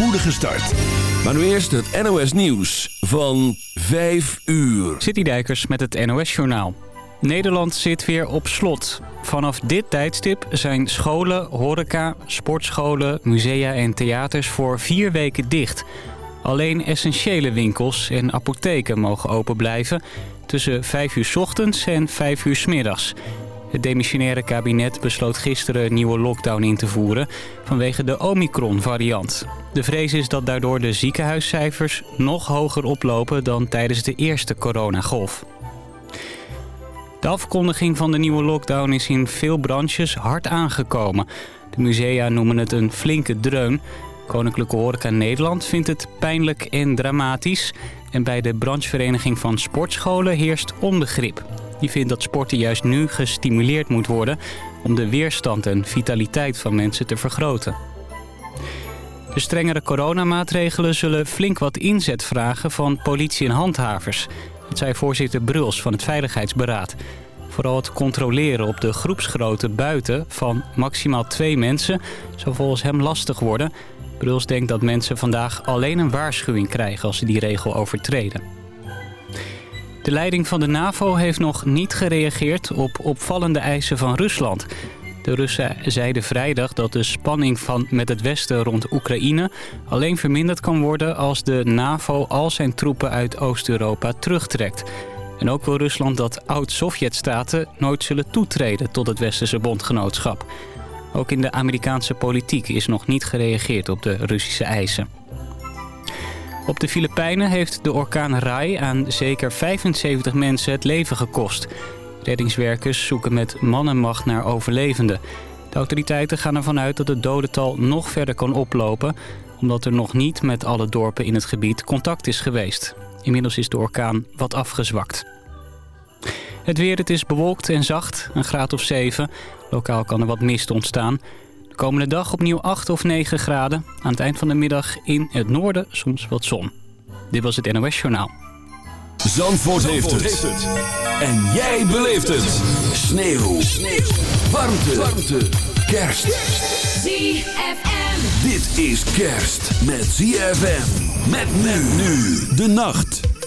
spoedige start. Maar nu eerst het NOS Nieuws van 5 uur. Citydijkers met het NOS Journaal. Nederland zit weer op slot. Vanaf dit tijdstip zijn scholen, horeca, sportscholen, musea en theaters voor vier weken dicht. Alleen essentiële winkels en apotheken mogen open blijven tussen 5 uur 's ochtends en 5 uur 's middags. Het demissionaire kabinet besloot gisteren een nieuwe lockdown in te voeren vanwege de Omicron-variant. De vrees is dat daardoor de ziekenhuiscijfers nog hoger oplopen dan tijdens de eerste coronagolf. De afkondiging van de nieuwe lockdown is in veel branches hard aangekomen. De musea noemen het een flinke dreun. Koninklijke Horeca Nederland vindt het pijnlijk en dramatisch. En bij de branchevereniging van sportscholen heerst onbegrip. Die vindt dat sporten juist nu gestimuleerd moet worden... om de weerstand en vitaliteit van mensen te vergroten. De strengere coronamaatregelen zullen flink wat inzet vragen van politie en handhavers. Dat zei voorzitter Bruls van het Veiligheidsberaad. Vooral het controleren op de groepsgrootte buiten van maximaal twee mensen... zou volgens hem lastig worden. Bruls denkt dat mensen vandaag alleen een waarschuwing krijgen als ze die regel overtreden. De leiding van de NAVO heeft nog niet gereageerd op opvallende eisen van Rusland. De Russen zeiden vrijdag dat de spanning van met het Westen rond Oekraïne alleen verminderd kan worden als de NAVO al zijn troepen uit Oost-Europa terugtrekt. En ook wil Rusland dat oud-Sovjet-staten nooit zullen toetreden tot het Westerse bondgenootschap. Ook in de Amerikaanse politiek is nog niet gereageerd op de Russische eisen. Op de Filipijnen heeft de orkaan Rai aan zeker 75 mensen het leven gekost. Reddingswerkers zoeken met man en macht naar overlevenden. De autoriteiten gaan ervan uit dat het dodental nog verder kan oplopen... omdat er nog niet met alle dorpen in het gebied contact is geweest. Inmiddels is de orkaan wat afgezwakt. Het weer, het is bewolkt en zacht, een graad of 7. Lokaal kan er wat mist ontstaan. De komende dag opnieuw 8 of 9 graden. Aan het eind van de middag in het noorden soms wat zon. Dit was het NOS Journaal. Zandvoort, heeft, het. En jij beleeft het. Sneeuw. Sneeuw. Warmte. Warmte. Kerst. ZFM. Dit is kerst met ZFM. Met men nu. De nacht.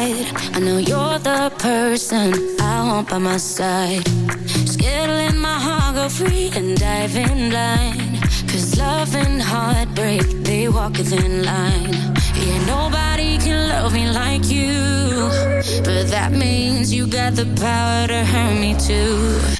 right. I know you're the person I want by my side. Skittling my heart, go free and dive in line Cause love and heartbreak, they walk within line. Yeah, nobody can love me like you. But that means you got the power to hurt me too.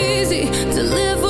Easy to live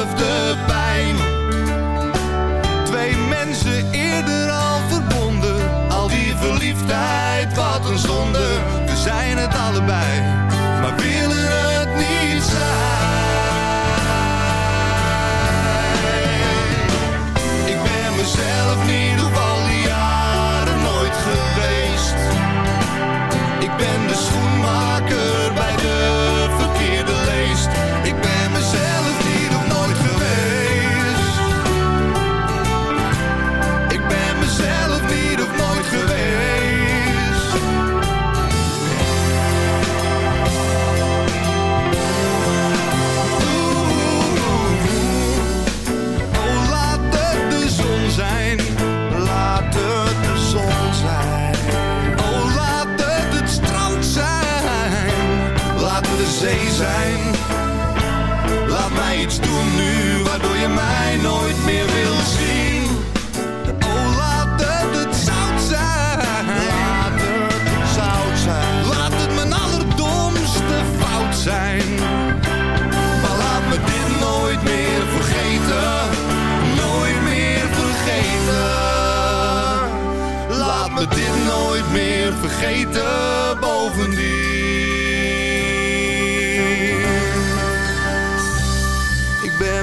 in my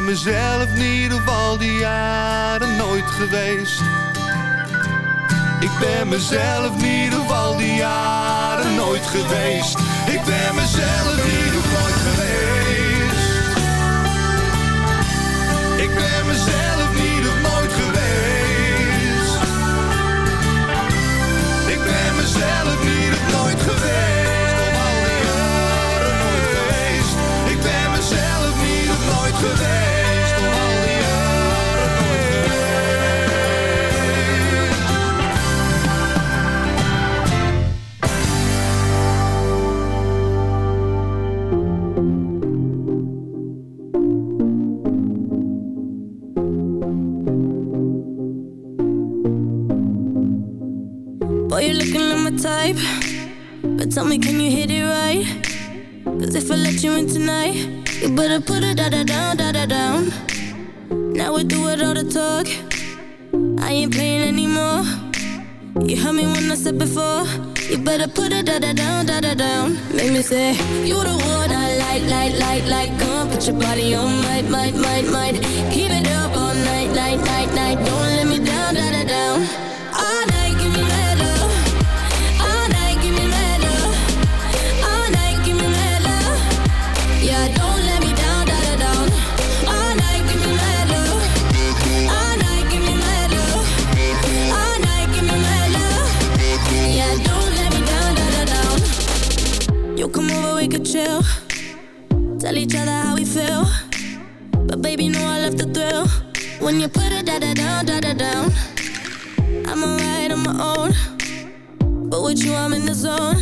mezelf in ieder geval die jaren nooit geweest. Ik ben mezelf in ieder geval die jaren nooit geweest. Ik ben mezelf niet op nooit geweest. Ik ben mezelf niet of nooit geweest. Ik ben mezelf niet of nooit geweest. Al die geweest. Ik ben mezelf niet of nooit geweest. You better put it da da down, da da down. Now we do it all the talk. I ain't playing anymore. You heard me when I said before. You better put it da da down, da da down. Make me say, You the one I like, like, like, like. Come on, put your body on, might, might, might, might. Keep it up all night, night, night, night. Don't let with you, I'm in the zone.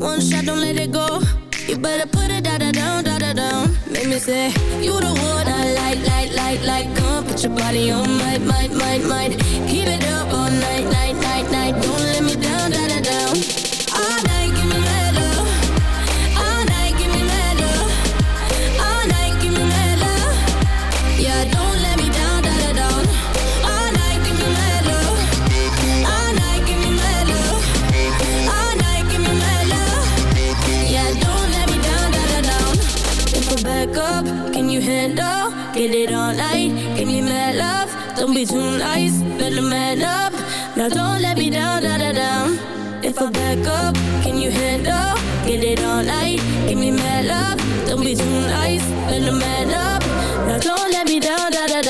One shot, don't let it go. You better put it down, da da down. Make me say, You the one I like, like, like, like. Come put your body on, might, might, might, might. Keep it up all night, night, night, night. Don't up. Now don't let me down, da da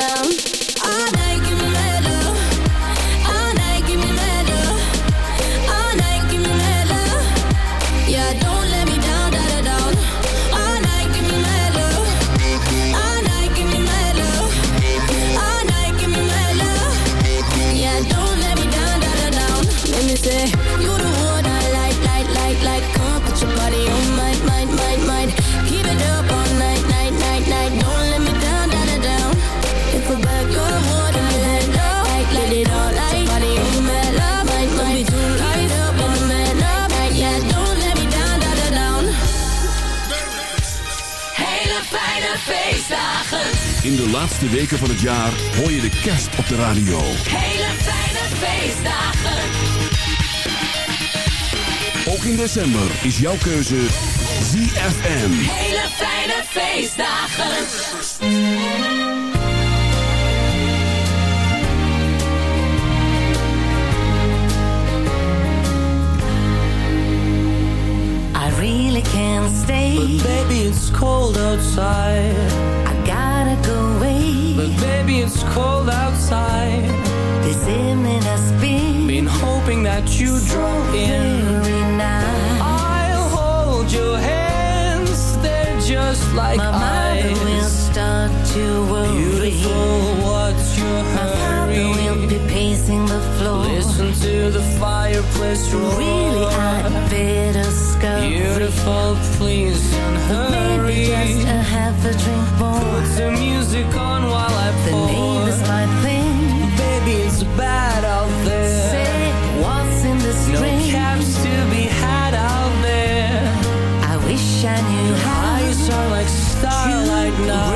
In de laatste weken van het jaar hoor je de kerst op de radio. Hele fijne feestdagen. Ook in december is jouw keuze ZFM. Hele fijne feestdagen. I really can't stay. But baby, it's cold outside. Gotta go away. But baby, it's cold outside. This evening has been, Been hoping that you drop in. nice. I'll hold your hands. They're just like My mother will start to worry. Beautiful, what's your My father will be pacing the floor. Listen to the fireplace roar. Really, I'd better scurry. Beautiful, please don't Maybe just hurry. a half a drink more. Put the music on while I The pour. neighbors might think, Baby, it's bad out there. say, what's in the this No cabs to be had out there. I wish I knew how Eyes are like starlight now.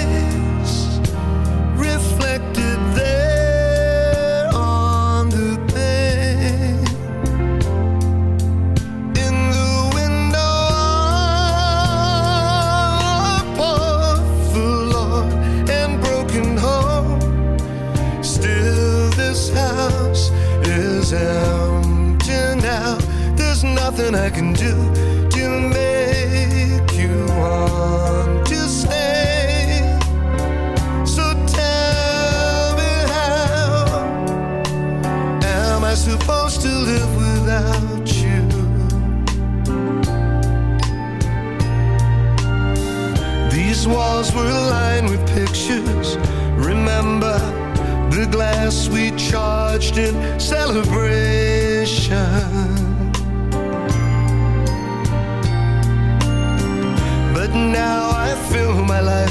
charged in celebration. But now I fill my life